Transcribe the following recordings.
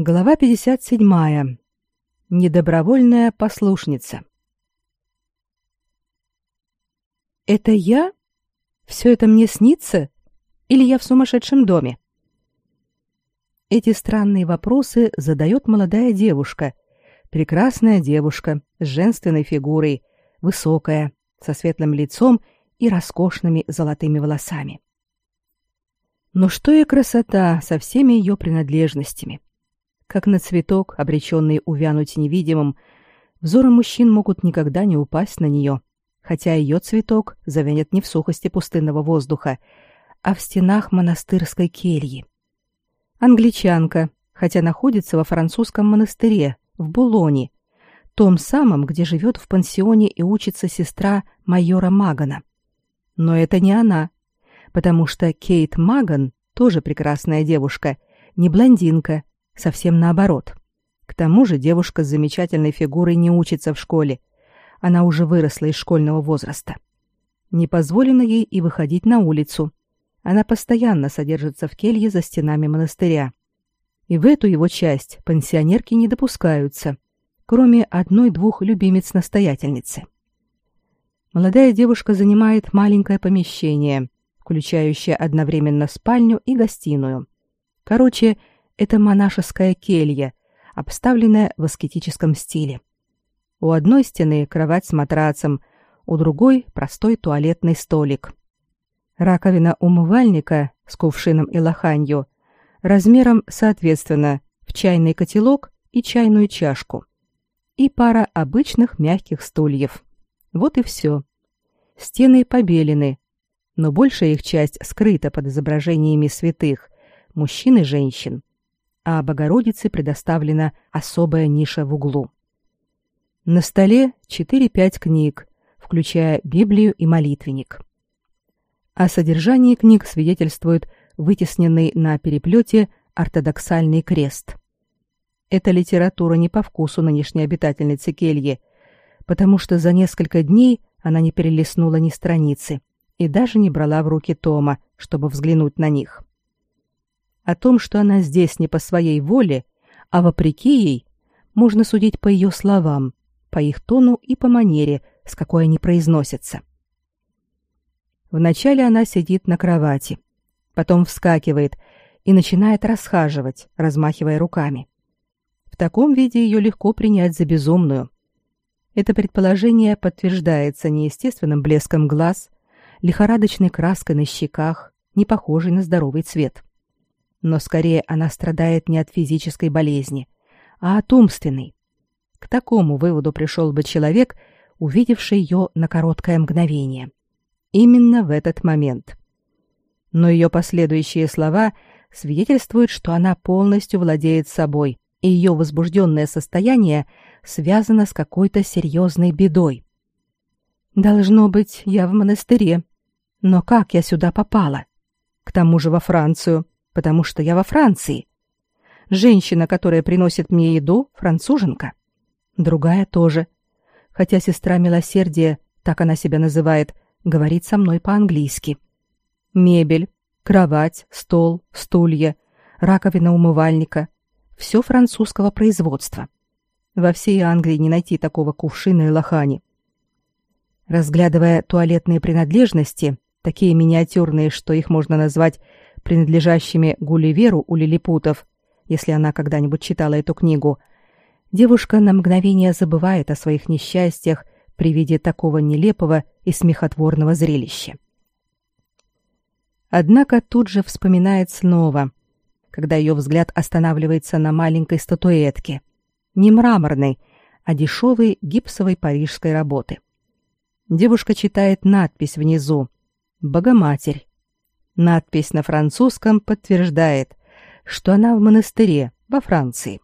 Глава 57. Недобровольная послушница. Это я? Все это мне снится? Или я в сумасшедшем доме? Эти странные вопросы задает молодая девушка. Прекрасная девушка с женственной фигурой, высокая, со светлым лицом и роскошными золотыми волосами. Но что и красота со всеми ее принадлежностями. Как на цветок, обреченный увянуть невидимым, взоры мужчин могут никогда не упасть на нее, хотя ее цветок завянет не в сухости пустынного воздуха, а в стенах монастырской кельи. Англичанка, хотя находится во французском монастыре, в Булоне, том самом, где живет в пансионе и учится сестра майора Магана. Но это не она, потому что Кейт Маган тоже прекрасная девушка, не блондинка, совсем наоборот. К тому же девушка с замечательной фигурой не учится в школе. Она уже выросла из школьного возраста. Не позволено ей и выходить на улицу. Она постоянно содержится в келье за стенами монастыря. И в эту его часть пансионерки не допускаются, кроме одной-двух любимец-настоятельницы. Молодая девушка занимает маленькое помещение, включающее одновременно спальню и гостиную. Короче, это монашеская келья, обставленная в аскетическом стиле. У одной стены кровать с матрацем, у другой простой туалетный столик. Раковина умывальника с кувшином и лоханью размером, соответственно, в чайный котелок и чайную чашку. И пара обычных мягких стульев. Вот и все. Стены побелены, но большая их часть скрыта под изображениями святых, мужчин и женщин а Богородице предоставлена особая ниша в углу. На столе 4-5 книг, включая Библию и молитвенник. О содержании книг свидетельствует вытесненный на переплете ортодоксальный крест. Эта литература не по вкусу нынешней обитательницы кельи, потому что за несколько дней она не перелистнула ни страницы и даже не брала в руки тома, чтобы взглянуть на них. О том, что она здесь не по своей воле, а вопреки ей, можно судить по ее словам, по их тону и по манере, с какой они произносятся. Вначале она сидит на кровати, потом вскакивает и начинает расхаживать, размахивая руками. В таком виде ее легко принять за безумную. Это предположение подтверждается неестественным блеском глаз, лихорадочной краской на щеках, не похожей на здоровый цвет но скорее она страдает не от физической болезни, а от умственной. К такому выводу пришел бы человек, увидевший ее на короткое мгновение. Именно в этот момент. Но ее последующие слова свидетельствуют, что она полностью владеет собой, и ее возбужденное состояние связано с какой-то серьезной бедой. «Должно быть, я в монастыре. Но как я сюда попала? К тому же во Францию потому что я во Франции. Женщина, которая приносит мне еду, француженка. Другая тоже. Хотя сестра милосердия, так она себя называет, говорит со мной по-английски. Мебель, кровать, стол, стулья, раковина умывальника — все французского производства. Во всей Англии не найти такого кувшина и лохани. Разглядывая туалетные принадлежности, такие миниатюрные, что их можно назвать принадлежащими Гулливеру у лилипутов, если она когда-нибудь читала эту книгу, девушка на мгновение забывает о своих несчастьях при виде такого нелепого и смехотворного зрелища. Однако тут же вспоминает снова, когда ее взгляд останавливается на маленькой статуэтке, не мраморной, а дешевой гипсовой парижской работы. Девушка читает надпись внизу «Богоматерь». Надпись на французском подтверждает, что она в монастыре во Франции.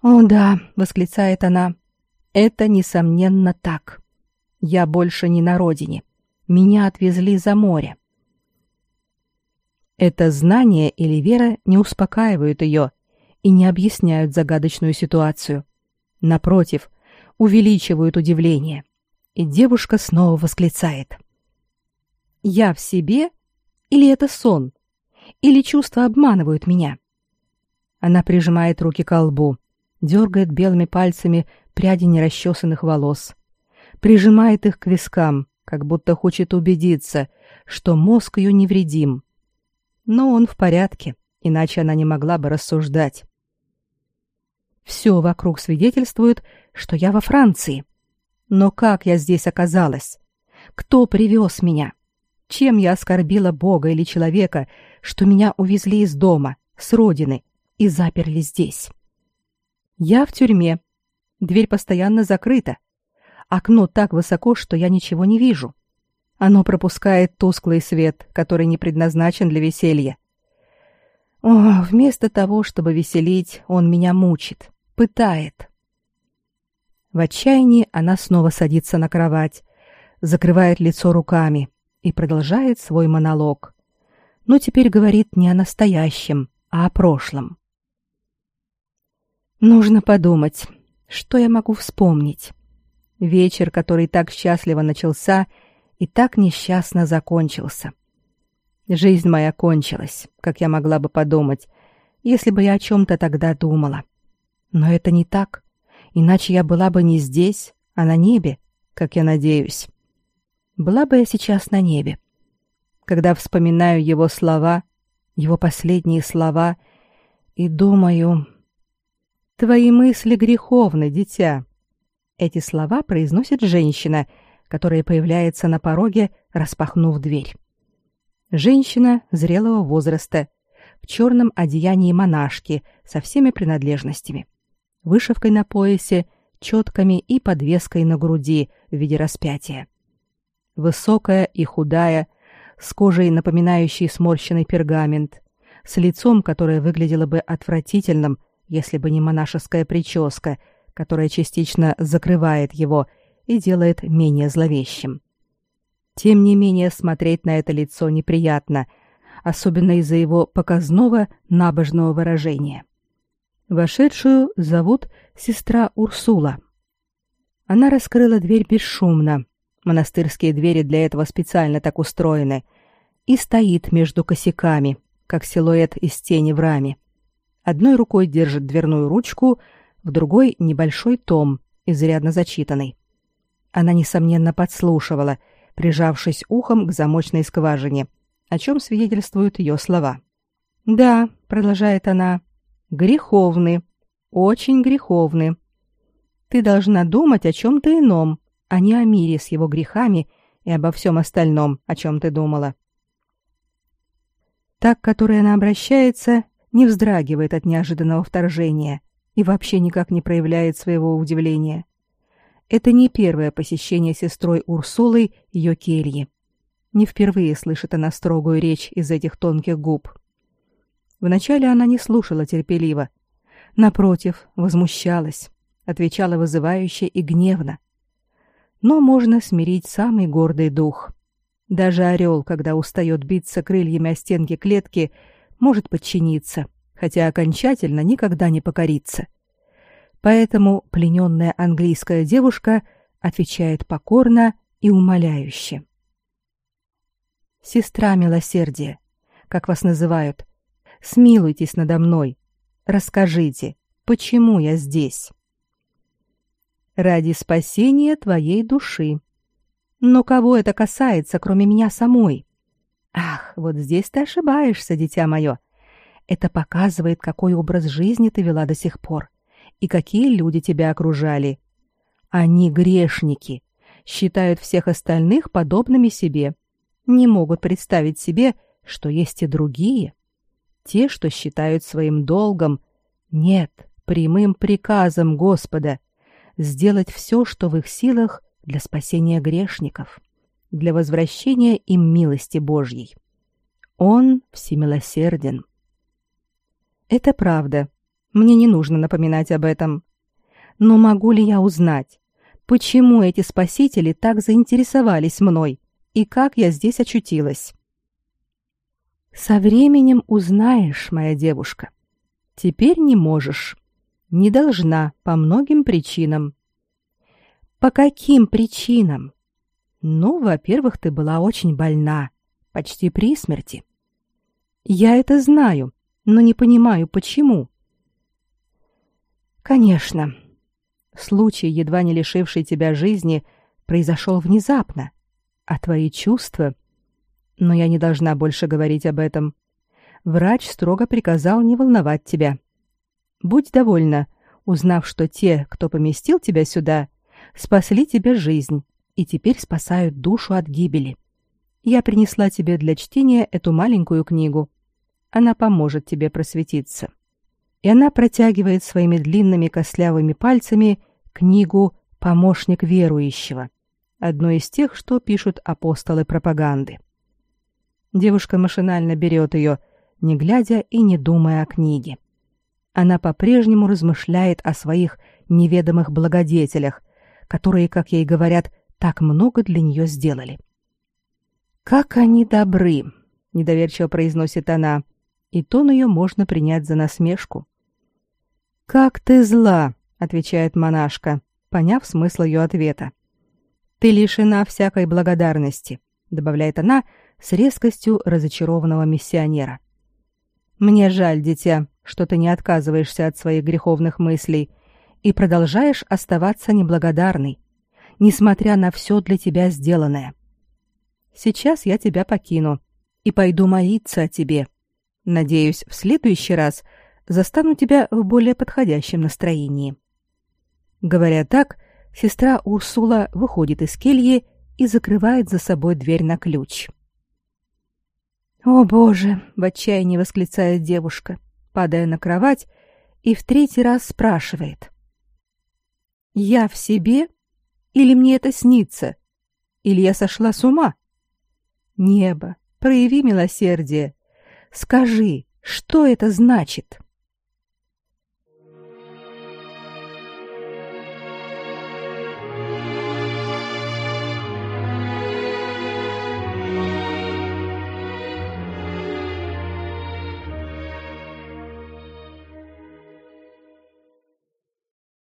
«О да», — восклицает она, — «это, несомненно, так. Я больше не на родине. Меня отвезли за море». Это знание или вера не успокаивают ее и не объясняют загадочную ситуацию. Напротив, увеличивают удивление. И девушка снова восклицает. Я в себе? Или это сон? Или чувства обманывают меня? Она прижимает руки к лбу, дергает белыми пальцами пряди нерасчесанных волос, прижимает их к вискам, как будто хочет убедиться, что мозг ее невредим. Но он в порядке, иначе она не могла бы рассуждать. Все вокруг свидетельствует, что я во Франции. Но как я здесь оказалась? Кто привез меня? Чем я оскорбила Бога или человека, что меня увезли из дома, с родины, и заперли здесь? Я в тюрьме. Дверь постоянно закрыта. Окно так высоко, что я ничего не вижу. Оно пропускает тусклый свет, который не предназначен для веселья. О, вместо того, чтобы веселить, он меня мучит, пытает. В отчаянии она снова садится на кровать, закрывает лицо руками и продолжает свой монолог. Но теперь говорит не о настоящем, а о прошлом. Нужно подумать, что я могу вспомнить. Вечер, который так счастливо начался и так несчастно закончился. Жизнь моя кончилась, как я могла бы подумать, если бы я о чем-то тогда думала. Но это не так. Иначе я была бы не здесь, а на небе, как я надеюсь. Была бы я сейчас на небе. Когда вспоминаю его слова, его последние слова, и думаю... «Твои мысли греховны, дитя». Эти слова произносит женщина, которая появляется на пороге, распахнув дверь. Женщина зрелого возраста, в черном одеянии монашки со всеми принадлежностями вышивкой на поясе, четками и подвеской на груди в виде распятия. Высокая и худая, с кожей, напоминающей сморщенный пергамент, с лицом, которое выглядело бы отвратительным, если бы не монашеская прическа, которая частично закрывает его и делает менее зловещим. Тем не менее, смотреть на это лицо неприятно, особенно из-за его показного набожного выражения. Вошедшую зовут сестра Урсула. Она раскрыла дверь бесшумно. Монастырские двери для этого специально так устроены. И стоит между косяками, как силуэт из тени в раме. Одной рукой держит дверную ручку, в другой — небольшой том, изрядно зачитанный. Она, несомненно, подслушивала, прижавшись ухом к замочной скважине, о чем свидетельствуют ее слова. «Да», — продолжает она, греховны, очень греховны. Ты должна думать о чем-то ином, а не о мире с его грехами и обо всем остальном, о чем ты думала. Так, которой она обращается, не вздрагивает от неожиданного вторжения и вообще никак не проявляет своего удивления. Это не первое посещение сестрой Урсулой ее кельи. Не впервые слышит она строгую речь из этих тонких губ. Вначале она не слушала терпеливо. Напротив, возмущалась, отвечала вызывающе и гневно. Но можно смирить самый гордый дух. Даже орел, когда устает биться крыльями о стенки клетки, может подчиниться, хотя окончательно никогда не покорится. Поэтому плененная английская девушка отвечает покорно и умоляюще. «Сестра милосердия, как вас называют, Смилуйтесь надо мной. Расскажите, почему я здесь? Ради спасения твоей души. Но кого это касается, кроме меня самой? Ах, вот здесь ты ошибаешься, дитя мое. Это показывает, какой образ жизни ты вела до сих пор и какие люди тебя окружали. Они грешники, считают всех остальных подобными себе, не могут представить себе, что есть и другие те, что считают своим долгом, нет, прямым приказом Господа сделать все, что в их силах для спасения грешников, для возвращения им милости Божьей. Он всемилосерден. Это правда. Мне не нужно напоминать об этом. Но могу ли я узнать, почему эти спасители так заинтересовались мной и как я здесь очутилась? Со временем узнаешь, моя девушка. Теперь не можешь. Не должна по многим причинам. По каким причинам? Ну, во-первых, ты была очень больна, почти при смерти. Я это знаю, но не понимаю, почему. Конечно. Случай, едва не лишивший тебя жизни, произошел внезапно, а твои чувства... Но я не должна больше говорить об этом. Врач строго приказал не волновать тебя. Будь довольна, узнав, что те, кто поместил тебя сюда, спасли тебе жизнь и теперь спасают душу от гибели. Я принесла тебе для чтения эту маленькую книгу. Она поможет тебе просветиться. И она протягивает своими длинными костлявыми пальцами книгу «Помощник верующего», одну из тех, что пишут апостолы пропаганды. Девушка машинально берет ее, не глядя и не думая о книге. Она по-прежнему размышляет о своих неведомых благодетелях, которые, как ей говорят, так много для нее сделали. «Как они добры!» — недоверчиво произносит она, и тон ее можно принять за насмешку. «Как ты зла!» — отвечает монашка, поняв смысл ее ответа. «Ты лишена всякой благодарности», — добавляет она с резкостью разочарованного миссионера. «Мне жаль, дитя, что ты не отказываешься от своих греховных мыслей и продолжаешь оставаться неблагодарной, несмотря на все для тебя сделанное. Сейчас я тебя покину и пойду молиться о тебе. Надеюсь, в следующий раз застану тебя в более подходящем настроении. Говоря так, сестра Урсула выходит из кельи и закрывает за собой дверь на ключ. «О, Боже!» — в отчаянии восклицает девушка, падая на кровать, и в третий раз спрашивает. «Я в себе или мне это снится? Или я сошла с ума? Небо, прояви милосердие. Скажи, что это значит?»